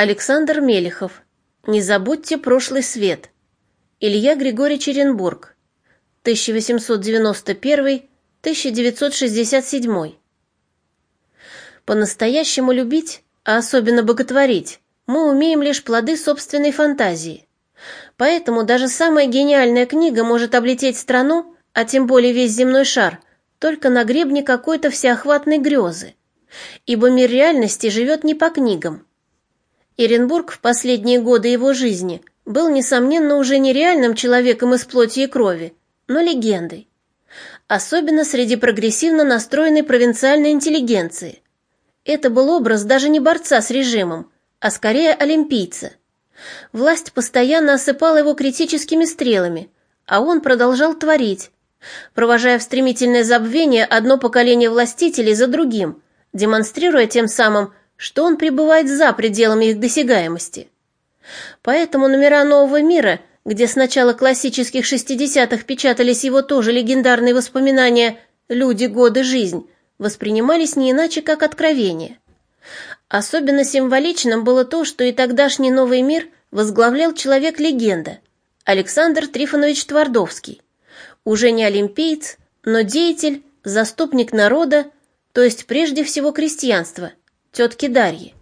Александр Мелехов. Не забудьте прошлый свет. Илья Григорий Черенбург. 1891-1967. По-настоящему любить, а особенно боготворить, мы умеем лишь плоды собственной фантазии. Поэтому даже самая гениальная книга может облететь страну, а тем более весь земной шар, только на гребне какой-то всеохватной грезы. Ибо мир реальности живет не по книгам, Иренбург в последние годы его жизни был, несомненно, уже не реальным человеком из плоти и крови, но легендой. Особенно среди прогрессивно настроенной провинциальной интеллигенции. Это был образ даже не борца с режимом, а скорее олимпийца. Власть постоянно осыпала его критическими стрелами, а он продолжал творить, провожая в стремительное забвение одно поколение властителей за другим, демонстрируя тем самым, что он пребывает за пределами их досягаемости. Поэтому номера «Нового мира», где с начала классических шестидесятых печатались его тоже легендарные воспоминания «Люди, годы, жизнь», воспринимались не иначе, как откровение. Особенно символичным было то, что и тогдашний «Новый мир» возглавлял человек-легенда Александр Трифонович Твардовский, уже не олимпиец, но деятель, заступник народа, то есть прежде всего крестьянства, тетки Дарьи.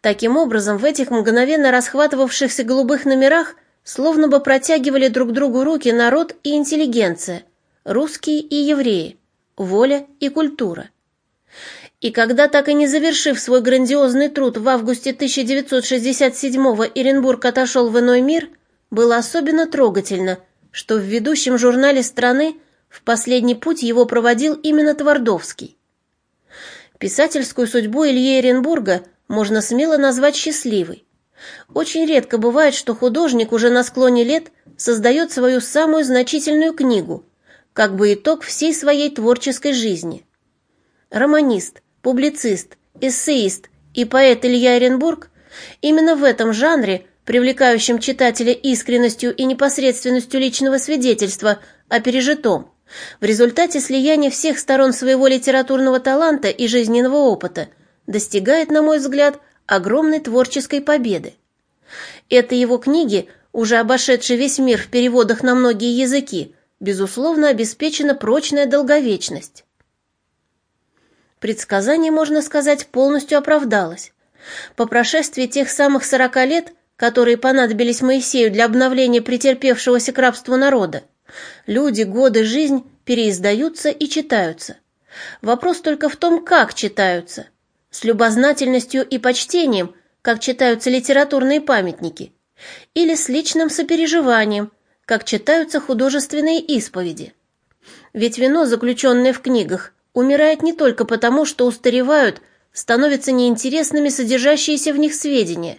Таким образом, в этих мгновенно расхватывавшихся голубых номерах словно бы протягивали друг другу руки народ и интеллигенция, русские и евреи, воля и культура. И когда, так и не завершив свой грандиозный труд в августе 1967-го Иренбург отошел в иной мир, было особенно трогательно, что в ведущем журнале страны в последний путь его проводил именно Твардовский. Писательскую судьбу Ильи Эренбурга можно смело назвать счастливой. Очень редко бывает, что художник уже на склоне лет создает свою самую значительную книгу, как бы итог всей своей творческой жизни. Романист, публицист, эссеист и поэт Илья Эренбург именно в этом жанре, привлекающем читателя искренностью и непосредственностью личного свидетельства о пережитом, в результате слияния всех сторон своего литературного таланта и жизненного опыта достигает, на мой взгляд, огромной творческой победы. Это его книги, уже обошедшие весь мир в переводах на многие языки, безусловно, обеспечена прочная долговечность. Предсказание, можно сказать, полностью оправдалось. По прошествии тех самых сорока лет, которые понадобились Моисею для обновления претерпевшегося к рабству народа, Люди, годы, жизнь переиздаются и читаются. Вопрос только в том, как читаются. С любознательностью и почтением, как читаются литературные памятники, или с личным сопереживанием, как читаются художественные исповеди. Ведь вино, заключенное в книгах, умирает не только потому, что устаревают, становятся неинтересными содержащиеся в них сведения,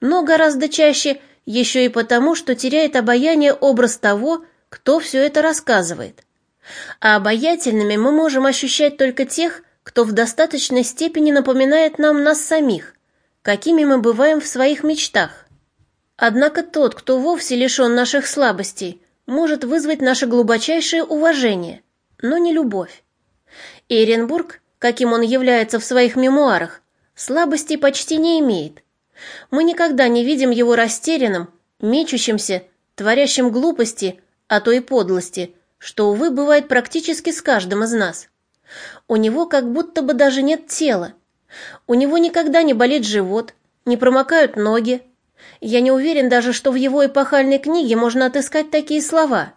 но гораздо чаще еще и потому, что теряет обаяние образ того, кто все это рассказывает. А обаятельными мы можем ощущать только тех, кто в достаточной степени напоминает нам нас самих, какими мы бываем в своих мечтах. Однако тот, кто вовсе лишен наших слабостей, может вызвать наше глубочайшее уважение, но не любовь. Эренбург, каким он является в своих мемуарах, слабостей почти не имеет. Мы никогда не видим его растерянным, мечущимся, творящим глупости, а то и подлости, что, увы, бывает практически с каждым из нас. У него как будто бы даже нет тела. У него никогда не болит живот, не промокают ноги. Я не уверен даже, что в его эпохальной книге можно отыскать такие слова.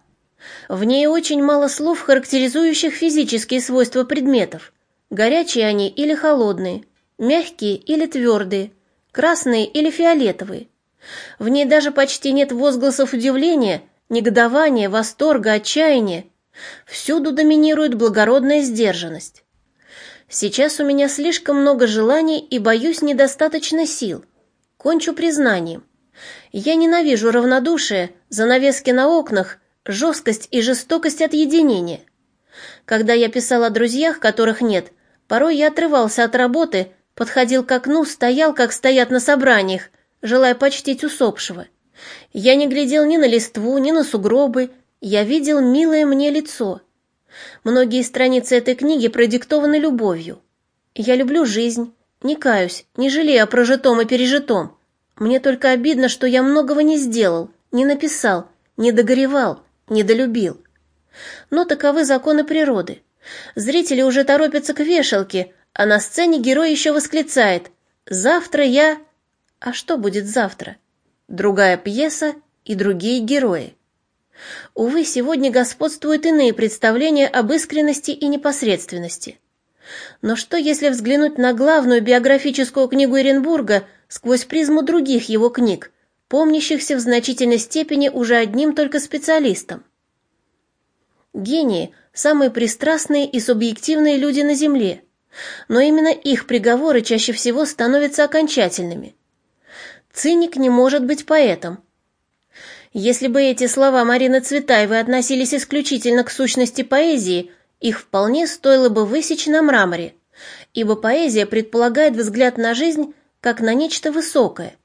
В ней очень мало слов, характеризующих физические свойства предметов. Горячие они или холодные, мягкие или твердые, красные или фиолетовые. В ней даже почти нет возгласов удивления негодование, восторга, отчаяние. Всюду доминирует благородная сдержанность. Сейчас у меня слишком много желаний и, боюсь, недостаточно сил. Кончу признанием. Я ненавижу равнодушие, занавески на окнах, жесткость и жестокость от единения. Когда я писал о друзьях, которых нет, порой я отрывался от работы, подходил к окну, стоял, как стоят на собраниях, желая почтить усопшего. Я не глядел ни на листву, ни на сугробы, я видел милое мне лицо. Многие страницы этой книги продиктованы любовью. Я люблю жизнь, не каюсь, не жалею о прожитом и пережитом, Мне только обидно, что я многого не сделал, не написал, не догоревал, не долюбил. Но таковы законы природы. Зрители уже торопятся к вешалке, а на сцене герой еще восклицает «Завтра я...» А что будет завтра? Другая пьеса и другие герои. Увы, сегодня господствуют иные представления об искренности и непосредственности. Но что, если взглянуть на главную биографическую книгу Эренбурга сквозь призму других его книг, помнящихся в значительной степени уже одним только специалистом? Гении – самые пристрастные и субъективные люди на Земле, но именно их приговоры чаще всего становятся окончательными. Циник не может быть поэтом. Если бы эти слова Марины Цветаевой относились исключительно к сущности поэзии, их вполне стоило бы высечь на мраморе, ибо поэзия предполагает взгляд на жизнь как на нечто высокое,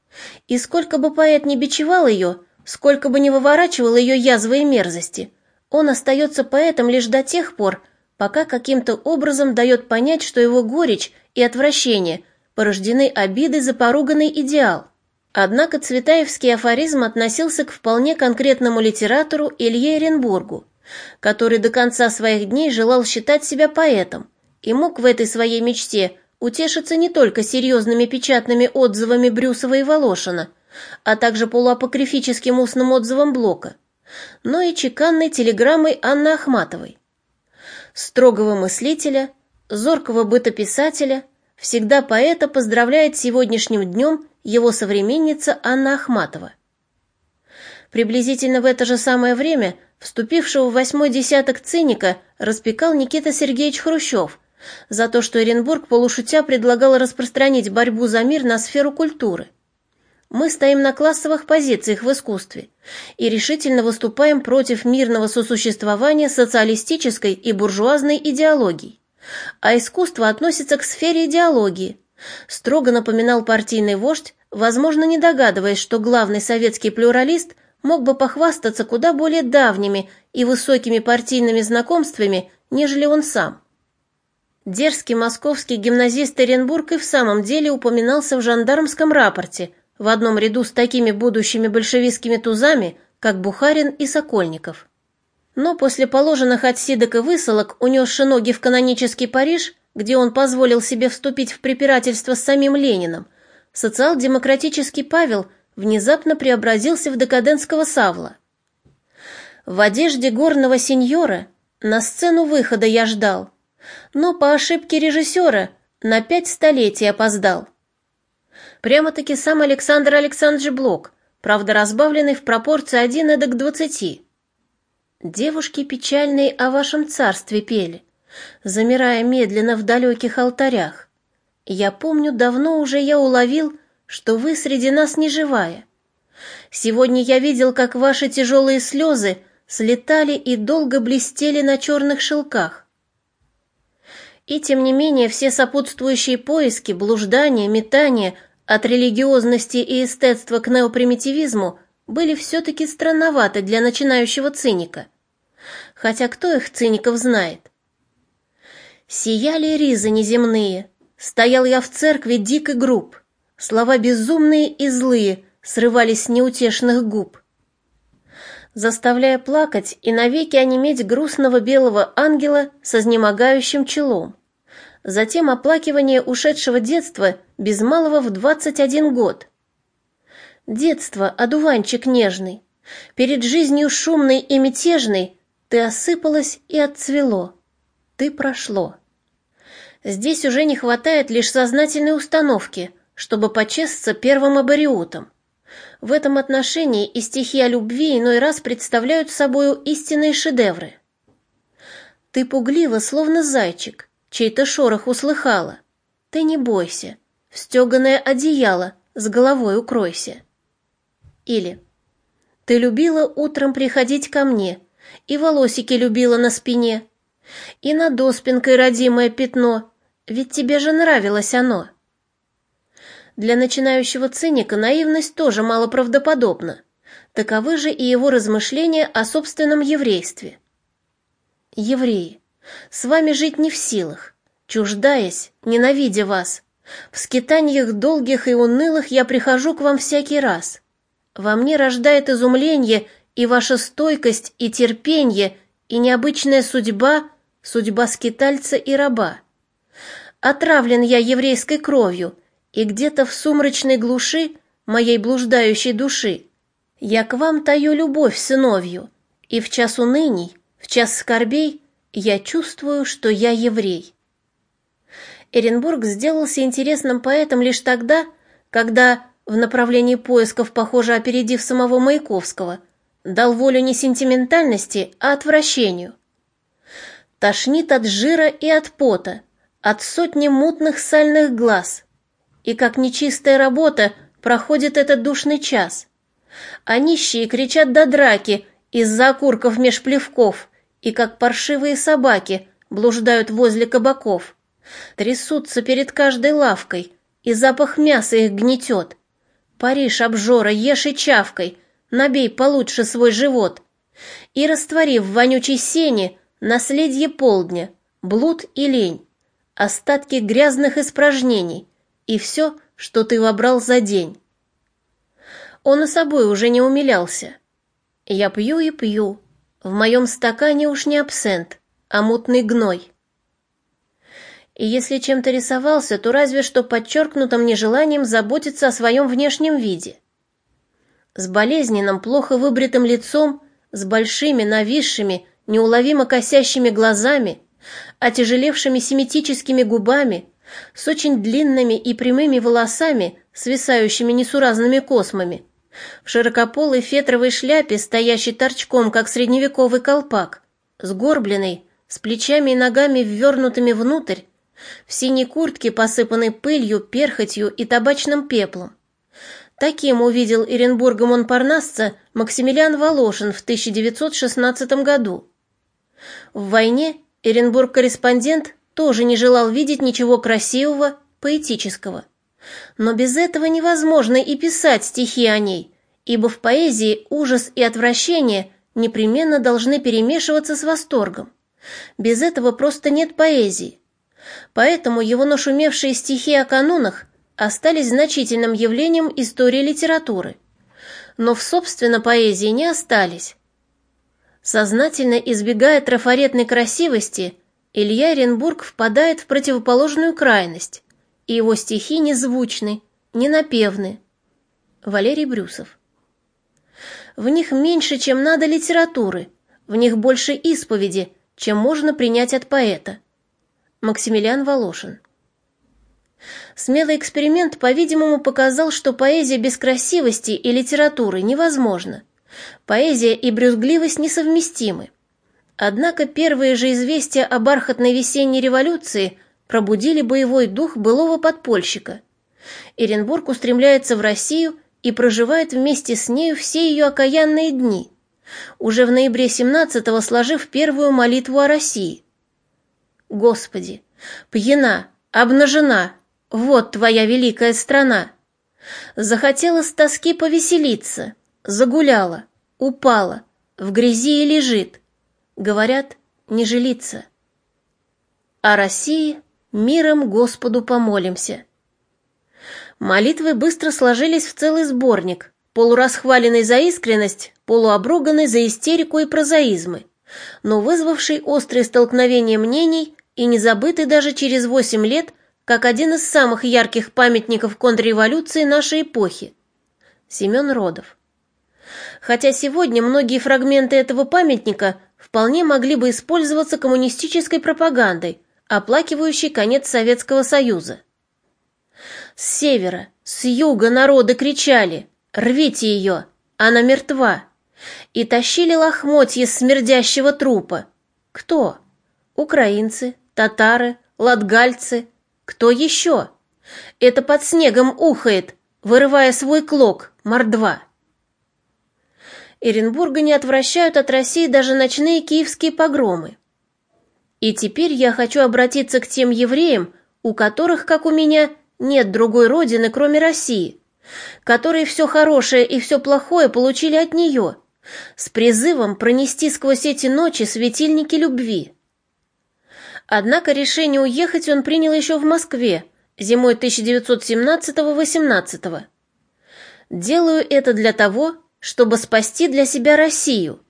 и сколько бы поэт не бичевал ее, сколько бы не выворачивал ее язвы и мерзости, он остается поэтом лишь до тех пор, пока каким-то образом дает понять, что его горечь и отвращение порождены обидой за поруганный идеал. Однако цветаевский афоризм относился к вполне конкретному литератору Илье Эренбургу, который до конца своих дней желал считать себя поэтом и мог в этой своей мечте утешиться не только серьезными печатными отзывами Брюсова и Волошина, а также полуапокрифическим устным отзывом Блока, но и чеканной телеграммой Анны Ахматовой. Строгого мыслителя, зоркого бытописателя, всегда поэта поздравляет сегодняшним днем его современница Анна Ахматова. Приблизительно в это же самое время вступившего в восьмой десяток циника распекал Никита Сергеевич Хрущев за то, что Оренбург полушутя предлагал распространить борьбу за мир на сферу культуры. Мы стоим на классовых позициях в искусстве и решительно выступаем против мирного сосуществования социалистической и буржуазной идеологий. А искусство относится к сфере идеологии, строго напоминал партийный вождь возможно, не догадываясь, что главный советский плюралист мог бы похвастаться куда более давними и высокими партийными знакомствами, нежели он сам. Дерзкий московский гимназист Оренбург и в самом деле упоминался в жандармском рапорте в одном ряду с такими будущими большевистскими тузами, как Бухарин и Сокольников. Но после положенных отсидок и высылок, унесши ноги в канонический Париж, где он позволил себе вступить в препирательство с самим Лениным, социал-демократический Павел внезапно преобразился в декадентского Савла. В одежде горного сеньора на сцену выхода я ждал, но по ошибке режиссера на пять столетий опоздал. Прямо-таки сам Александр Александрович Блок, правда разбавленный в пропорции один эдак к двадцати. Девушки печальные о вашем царстве пели, замирая медленно в далеких алтарях. Я помню, давно уже я уловил, что вы среди нас не живая. Сегодня я видел, как ваши тяжелые слезы слетали и долго блестели на черных шелках. И тем не менее все сопутствующие поиски, блуждания, метания от религиозности и эстетства к неопримитивизму были все-таки странноваты для начинающего циника. Хотя кто их циников знает? Сияли ризы неземные, Стоял я в церкви дик и груб. Слова безумные и злые срывались с неутешных губ. Заставляя плакать и навеки онеметь грустного белого ангела со изнемогающим челом. Затем оплакивание ушедшего детства без малого в двадцать один год. Детство, одуванчик нежный, перед жизнью шумной и мятежной ты осыпалась и отцвело. Ты прошло. Здесь уже не хватает лишь сознательной установки, чтобы почесться первым абориутом. В этом отношении и стихи о любви иной раз представляют собою истинные шедевры. Ты пуглива, словно зайчик, чей-то шорох услыхала. Ты не бойся, в стеганое одеяло с головой укройся. Или Ты любила утром приходить ко мне, и волосики любила на спине, и над оспинкой родимое пятно, ведь тебе же нравилось оно. Для начинающего циника наивность тоже малоправдоподобна. Таковы же и его размышления о собственном еврействе. Евреи, с вами жить не в силах, чуждаясь, ненавидя вас, В скитаниях долгих и унылых я прихожу к вам всякий раз. Во мне рождает изумление и ваша стойкость, и терпение, и необычная судьба, судьба скитальца и раба. Отравлен я еврейской кровью, и где-то в сумрачной глуши моей блуждающей души я к вам таю любовь сыновью, и в час уныний, в час скорбей я чувствую, что я еврей. Эренбург сделался интересным поэтом лишь тогда, когда, в направлении поисков, похоже, опередив самого Маяковского, дал волю не сентиментальности, а отвращению. Тошнит от жира и от пота, от сотни мутных сальных глаз. И как нечистая работа проходит этот душный час. А нищие кричат до драки из-за окурков меж плевков, и как паршивые собаки блуждают возле кабаков. Трясутся перед каждой лавкой, и запах мяса их гнетет. Париж, обжора, ешь и чавкой, набей получше свой живот. И раствори в вонючей сене наследие полдня, блуд и лень, остатки грязных испражнений и все, что ты вобрал за день. Он и собой уже не умилялся. Я пью и пью. В моем стакане уж не абсент, а мутный гной и если чем-то рисовался, то разве что подчеркнутым нежеланием заботиться о своем внешнем виде. С болезненным, плохо выбритым лицом, с большими, нависшими, неуловимо косящими глазами, отяжелевшими семитическими губами, с очень длинными и прямыми волосами, свисающими несуразными космами, в широкополой фетровой шляпе, стоящей торчком, как средневековый колпак, сгорбленный, с плечами и ногами ввернутыми внутрь, в синей куртке, посыпанной пылью, перхотью и табачным пеплом. Таким увидел Иренбурга Монпарнасца Максимилиан Волошин в 1916 году. В войне Эренбург-корреспондент тоже не желал видеть ничего красивого, поэтического. Но без этого невозможно и писать стихи о ней, ибо в поэзии ужас и отвращение непременно должны перемешиваться с восторгом. Без этого просто нет поэзии. Поэтому его нашумевшие стихи о канунах остались значительным явлением истории литературы, но в собственно поэзии не остались. Сознательно избегая трафаретной красивости, Илья Оренбург впадает в противоположную крайность, и его стихи незвучны, ненапевны. Валерий Брюсов. В них меньше, чем надо литературы, в них больше исповеди, чем можно принять от поэта. Максимилиан Волошин. Смелый эксперимент, по-видимому, показал, что поэзия без красивости и литературы невозможна. Поэзия и брюзгливость несовместимы. Однако первые же известия о бархатной весенней революции пробудили боевой дух былого подпольщика. Эренбург устремляется в Россию и проживает вместе с нею все ее окаянные дни, уже в ноябре 17-го сложив первую молитву о России – Господи, пьяна, обнажена, вот твоя великая страна. Захотела с тоски повеселиться, загуляла, упала, в грязи и лежит. Говорят, не жилится. О России миром Господу помолимся. Молитвы быстро сложились в целый сборник, полурасхваленный за искренность, полуобруганный за истерику и прозаизмы, но вызвавший острые столкновения мнений и не забытый даже через восемь лет как один из самых ярких памятников контрреволюции нашей эпохи. Семен Родов. Хотя сегодня многие фрагменты этого памятника вполне могли бы использоваться коммунистической пропагандой, оплакивающей конец Советского Союза. С севера, с юга народы кричали «Рвите ее! Она мертва!» и тащили лохмотья смердящего трупа. Кто? Украинцы, татары, латгальцы. Кто еще? Это под снегом ухает, вырывая свой клок, мордва. Эренбурга не отвращают от России даже ночные киевские погромы. И теперь я хочу обратиться к тем евреям, у которых, как у меня, нет другой родины, кроме России, которые все хорошее и все плохое получили от нее, с призывом пронести сквозь эти ночи светильники любви. Однако решение уехать он принял еще в Москве зимой 1917-18. Делаю это для того, чтобы спасти для себя Россию,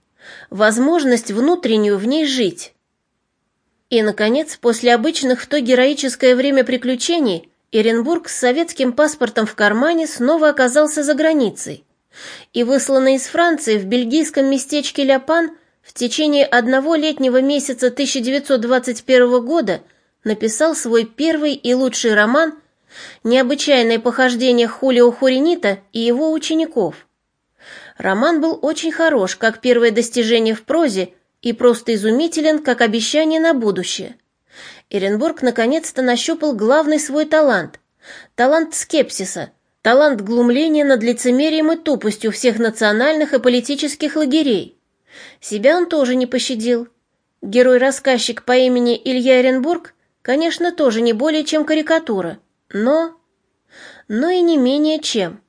возможность внутреннюю в ней жить. И, наконец, после обычных в то героическое время приключений, Эренбург с советским паспортом в кармане снова оказался за границей. И высланный из Франции в бельгийском местечке Ляпан в течение одного летнего месяца 1921 года написал свой первый и лучший роман «Необычайное похождение Хулио Хуринита и его учеников». Роман был очень хорош, как первое достижение в прозе, и просто изумителен, как обещание на будущее. Эренбург наконец-то нащупал главный свой талант – талант скепсиса, талант глумления над лицемерием и тупостью всех национальных и политических лагерей. Себя он тоже не пощадил. Герой-рассказчик по имени Илья Эренбург, конечно, тоже не более чем карикатура, но... но и не менее чем.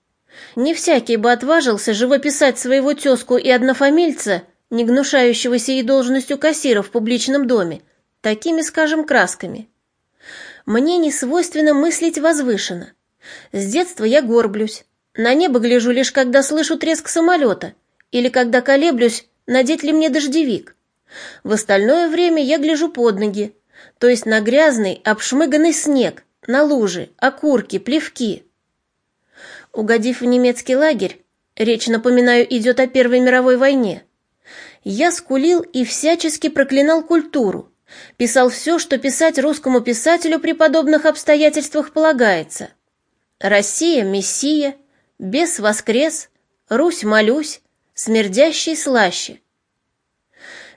Не всякий бы отважился живописать своего тезку и однофамильца – не гнушающегося и должностью кассира в публичном доме, такими, скажем, красками. Мне не свойственно мыслить возвышенно. С детства я горблюсь. На небо гляжу лишь, когда слышу треск самолета, или когда колеблюсь, надеть ли мне дождевик. В остальное время я гляжу под ноги, то есть на грязный, обшмыганный снег, на лужи, окурки, плевки. Угодив в немецкий лагерь, речь, напоминаю, идет о Первой мировой войне, я скулил и всячески проклинал культуру, писал все, что писать русскому писателю при подобных обстоятельствах полагается. Россия – мессия, бес воскрес, Русь молюсь, смердящий слаще.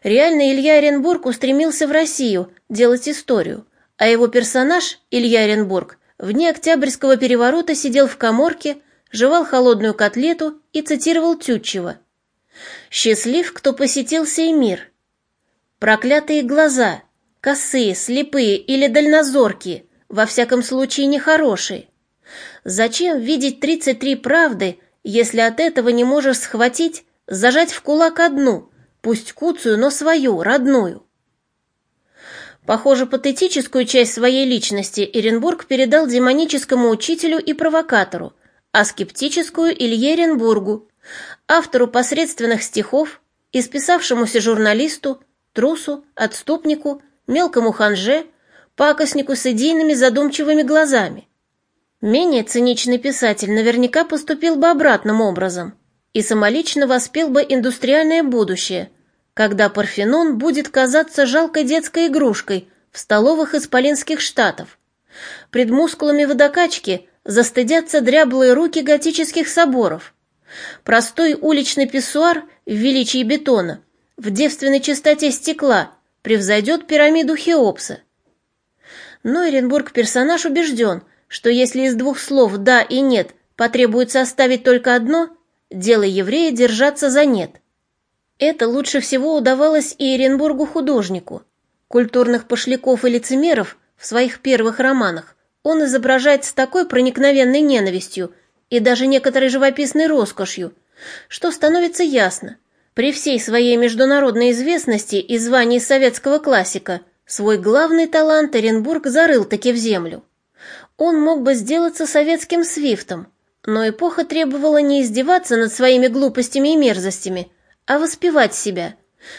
Реально Илья Оренбург устремился в Россию делать историю, а его персонаж, Илья Оренбург, вне Октябрьского переворота сидел в коморке, жевал холодную котлету и цитировал Тютчева – Счастлив, кто посетил сей мир. Проклятые глаза, косые, слепые или дальнозоркие, во всяком случае нехорошие. Зачем видеть 33 правды, если от этого не можешь схватить, зажать в кулак одну, пусть куцую, но свою, родную? Похоже, патетическую часть своей личности Эренбург передал демоническому учителю и провокатору, а скептическую Илье Эренбургу, автору посредственных стихов, исписавшемуся журналисту, трусу, отступнику, мелкому ханже, пакостнику с идейными задумчивыми глазами. Менее циничный писатель наверняка поступил бы обратным образом и самолично воспел бы индустриальное будущее, когда Парфенон будет казаться жалкой детской игрушкой в столовых исполинских штатов. Пред мускулами водокачки застыдятся дряблые руки готических соборов – Простой уличный писсуар в величии бетона, в девственной чистоте стекла, превзойдет пирамиду Хеопса. Но Эренбург персонаж убежден, что если из двух слов «да» и «нет» потребуется оставить только одно, дело еврея держаться за «нет». Это лучше всего удавалось и Эренбургу-художнику. Культурных пошляков и лицемеров в своих первых романах он изображает с такой проникновенной ненавистью, и даже некоторой живописной роскошью, что становится ясно. При всей своей международной известности и звании советского классика свой главный талант Оренбург зарыл таки в землю. Он мог бы сделаться советским свифтом, но эпоха требовала не издеваться над своими глупостями и мерзостями, а воспевать себя,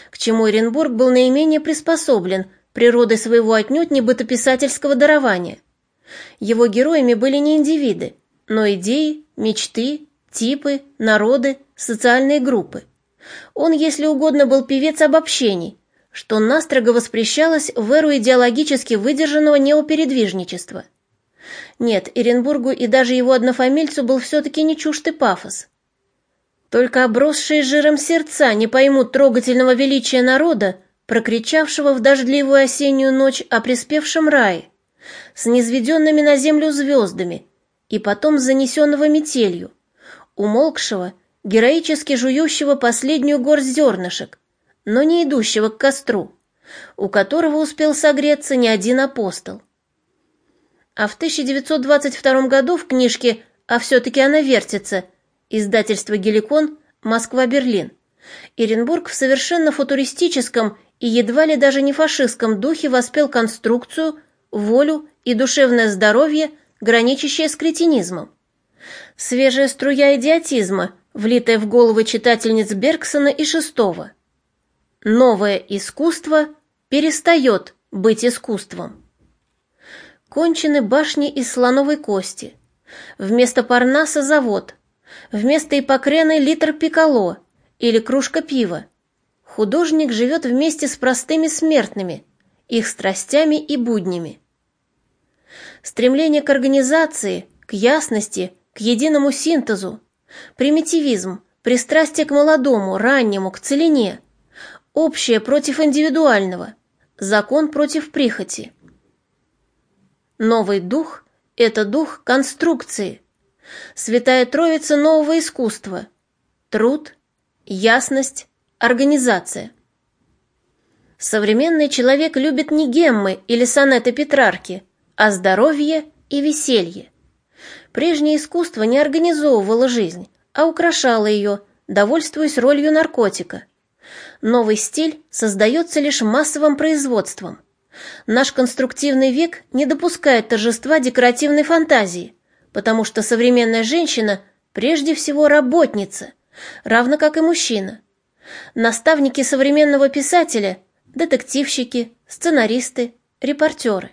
к чему Оренбург был наименее приспособлен природой своего отнюдь не бытописательского дарования. Его героями были не индивиды, но идеи, мечты, типы, народы, социальные группы. Он, если угодно, был певец обобщений, что настрого воспрещалось в эру идеологически выдержанного неопередвижничества. Нет, Иренбургу и даже его однофамильцу был все-таки не чужд и пафос. Только обросшие жиром сердца не поймут трогательного величия народа, прокричавшего в дождливую осеннюю ночь о приспевшем рае, с низведенными на землю звездами, и потом занесенного метелью, умолкшего, героически жующего последнюю горсть зернышек, но не идущего к костру, у которого успел согреться не один апостол. А в 1922 году в книжке «А все-таки она вертится» издательство «Геликон», Москва-Берлин, Иренбург в совершенно футуристическом и едва ли даже не фашистском духе воспел конструкцию, волю и душевное здоровье граничащее с кретинизмом. Свежая струя идиотизма, влитая в головы читательниц Бергсона и Шестого. Новое искусство перестает быть искусством. Кончены башни из слоновой кости. Вместо парнаса завод. Вместо ипокрены литр пикало или кружка пива. Художник живет вместе с простыми смертными, их страстями и буднями. Стремление к организации, к ясности, к единому синтезу, примитивизм, пристрастие к молодому, раннему, к целине, общее против индивидуального, закон против прихоти. Новый дух – это дух конструкции, святая троица нового искусства, труд, ясность, организация. Современный человек любит не геммы или сонеты Петрарки, а здоровье и веселье. Прежнее искусство не организовывало жизнь, а украшало ее, довольствуясь ролью наркотика. Новый стиль создается лишь массовым производством. Наш конструктивный век не допускает торжества декоративной фантазии, потому что современная женщина прежде всего работница, равно как и мужчина. Наставники современного писателя – детективщики, сценаристы, репортеры.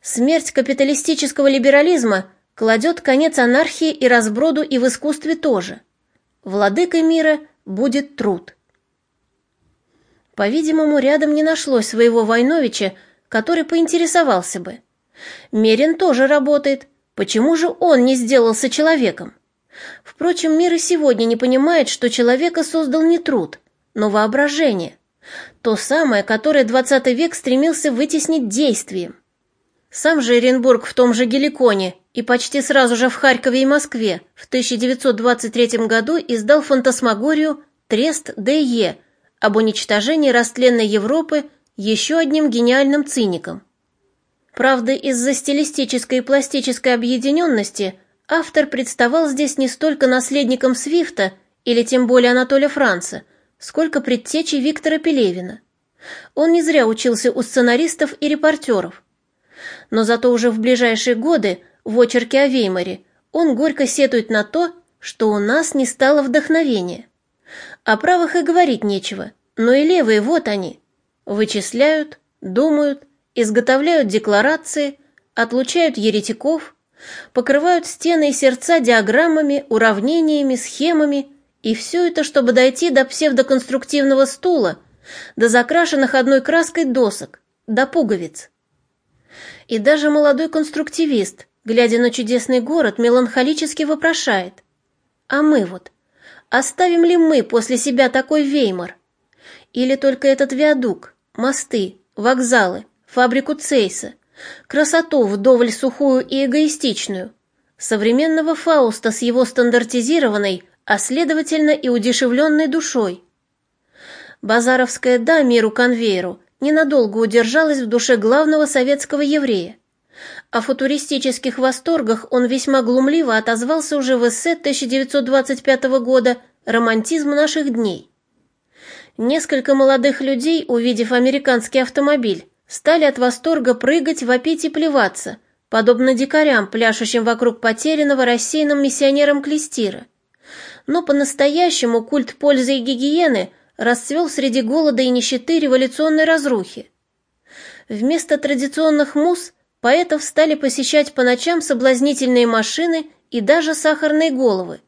Смерть капиталистического либерализма кладет конец анархии и разброду и в искусстве тоже. Владыкой мира будет труд. По-видимому, рядом не нашлось своего Войновича, который поинтересовался бы. Мерин тоже работает, почему же он не сделался человеком? Впрочем, мир и сегодня не понимает, что человека создал не труд, но воображение. То самое, которое XX век стремился вытеснить действием. Сам же Оренбург в том же Геликоне и почти сразу же в Харькове и Москве в 1923 году издал фантасмагорию «Трест Д.Е.» об уничтожении растленной Европы еще одним гениальным циником. Правда, из-за стилистической и пластической объединенности автор представал здесь не столько наследником Свифта или тем более Анатолия Франца, сколько предтечей Виктора Пелевина. Он не зря учился у сценаристов и репортеров – но зато уже в ближайшие годы в очерке о Веймаре он горько сетует на то, что у нас не стало вдохновения. О правых и говорить нечего, но и левые вот они. Вычисляют, думают, изготовляют декларации, отлучают еретиков, покрывают стены и сердца диаграммами, уравнениями, схемами, и все это, чтобы дойти до псевдоконструктивного стула, до закрашенных одной краской досок, до пуговиц. И даже молодой конструктивист, глядя на чудесный город, меланхолически вопрошает. А мы вот, оставим ли мы после себя такой Веймар? Или только этот виадук, мосты, вокзалы, фабрику Цейса, красоту вдоволь сухую и эгоистичную, современного Фауста с его стандартизированной, а следовательно и удешевленной душой. Базаровская «да» миру конвейеру ненадолго удержалась в душе главного советского еврея. О футуристических восторгах он весьма глумливо отозвался уже в эссе 1925 года «Романтизм наших дней». Несколько молодых людей, увидев американский автомобиль, стали от восторга прыгать, вопить и плеваться, подобно дикарям, пляшущим вокруг потерянного рассеянным миссионером Клестира. Но по-настоящему культ пользы и гигиены расцвел среди голода и нищеты революционной разрухи. Вместо традиционных муз поэтов стали посещать по ночам соблазнительные машины и даже сахарные головы.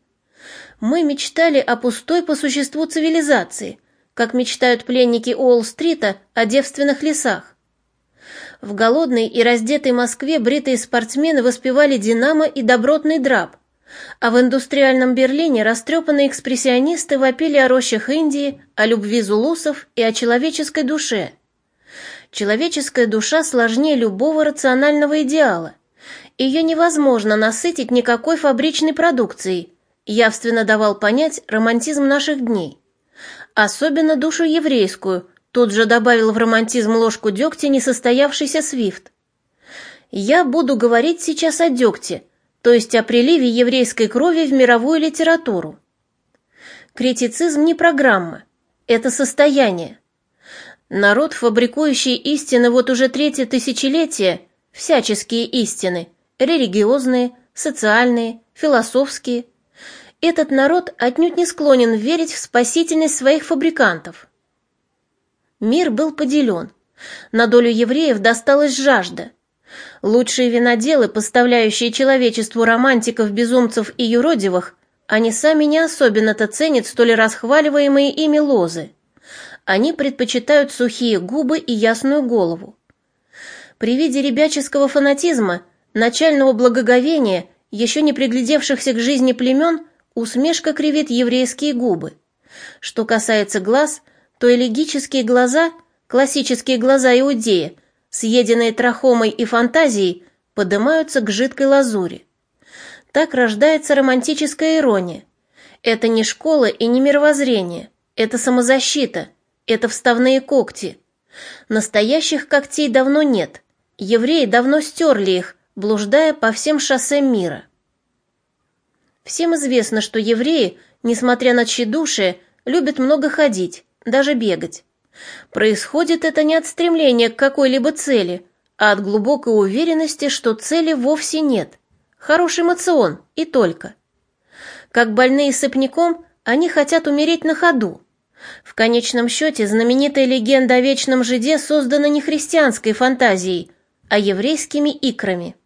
Мы мечтали о пустой по существу цивилизации, как мечтают пленники Уолл-стрита о девственных лесах. В голодной и раздетой Москве бритые спортсмены воспевали «Динамо» и «Добротный драп», а в индустриальном Берлине растрепанные экспрессионисты вопили о рощах Индии, о любви зулусов и о человеческой душе. Человеческая душа сложнее любого рационального идеала. Ее невозможно насытить никакой фабричной продукцией, явственно давал понять романтизм наших дней. Особенно душу еврейскую, тут же добавил в романтизм ложку дегтя несостоявшийся Свифт. Я буду говорить сейчас о дегте – то есть о приливе еврейской крови в мировую литературу. Критицизм не программа, это состояние. Народ, фабрикующий истины вот уже третье тысячелетие, всяческие истины, религиозные, социальные, философские. Этот народ отнюдь не склонен верить в спасительность своих фабрикантов. Мир был поделен. На долю евреев досталась жажда. Лучшие виноделы, поставляющие человечеству романтиков, безумцев и юродивых, они сами не особенно-то ценят столь расхваливаемые ими лозы. Они предпочитают сухие губы и ясную голову. При виде ребяческого фанатизма, начального благоговения, еще не приглядевшихся к жизни племен, усмешка кривит еврейские губы. Что касается глаз, то элегические глаза, классические глаза иудея, съеденные трахомой и фантазией, поднимаются к жидкой лазури. Так рождается романтическая ирония. Это не школа и не мировоззрение, это самозащита, это вставные когти. Настоящих когтей давно нет, евреи давно стерли их, блуждая по всем шоссе мира. Всем известно, что евреи, несмотря на тщедушие, любят много ходить, даже бегать. Происходит это не от стремления к какой-либо цели, а от глубокой уверенности, что цели вовсе нет. Хороший мацион, и только. Как больные сыпняком, они хотят умереть на ходу. В конечном счете, знаменитая легенда о вечном жиде создана не христианской фантазией, а еврейскими икрами.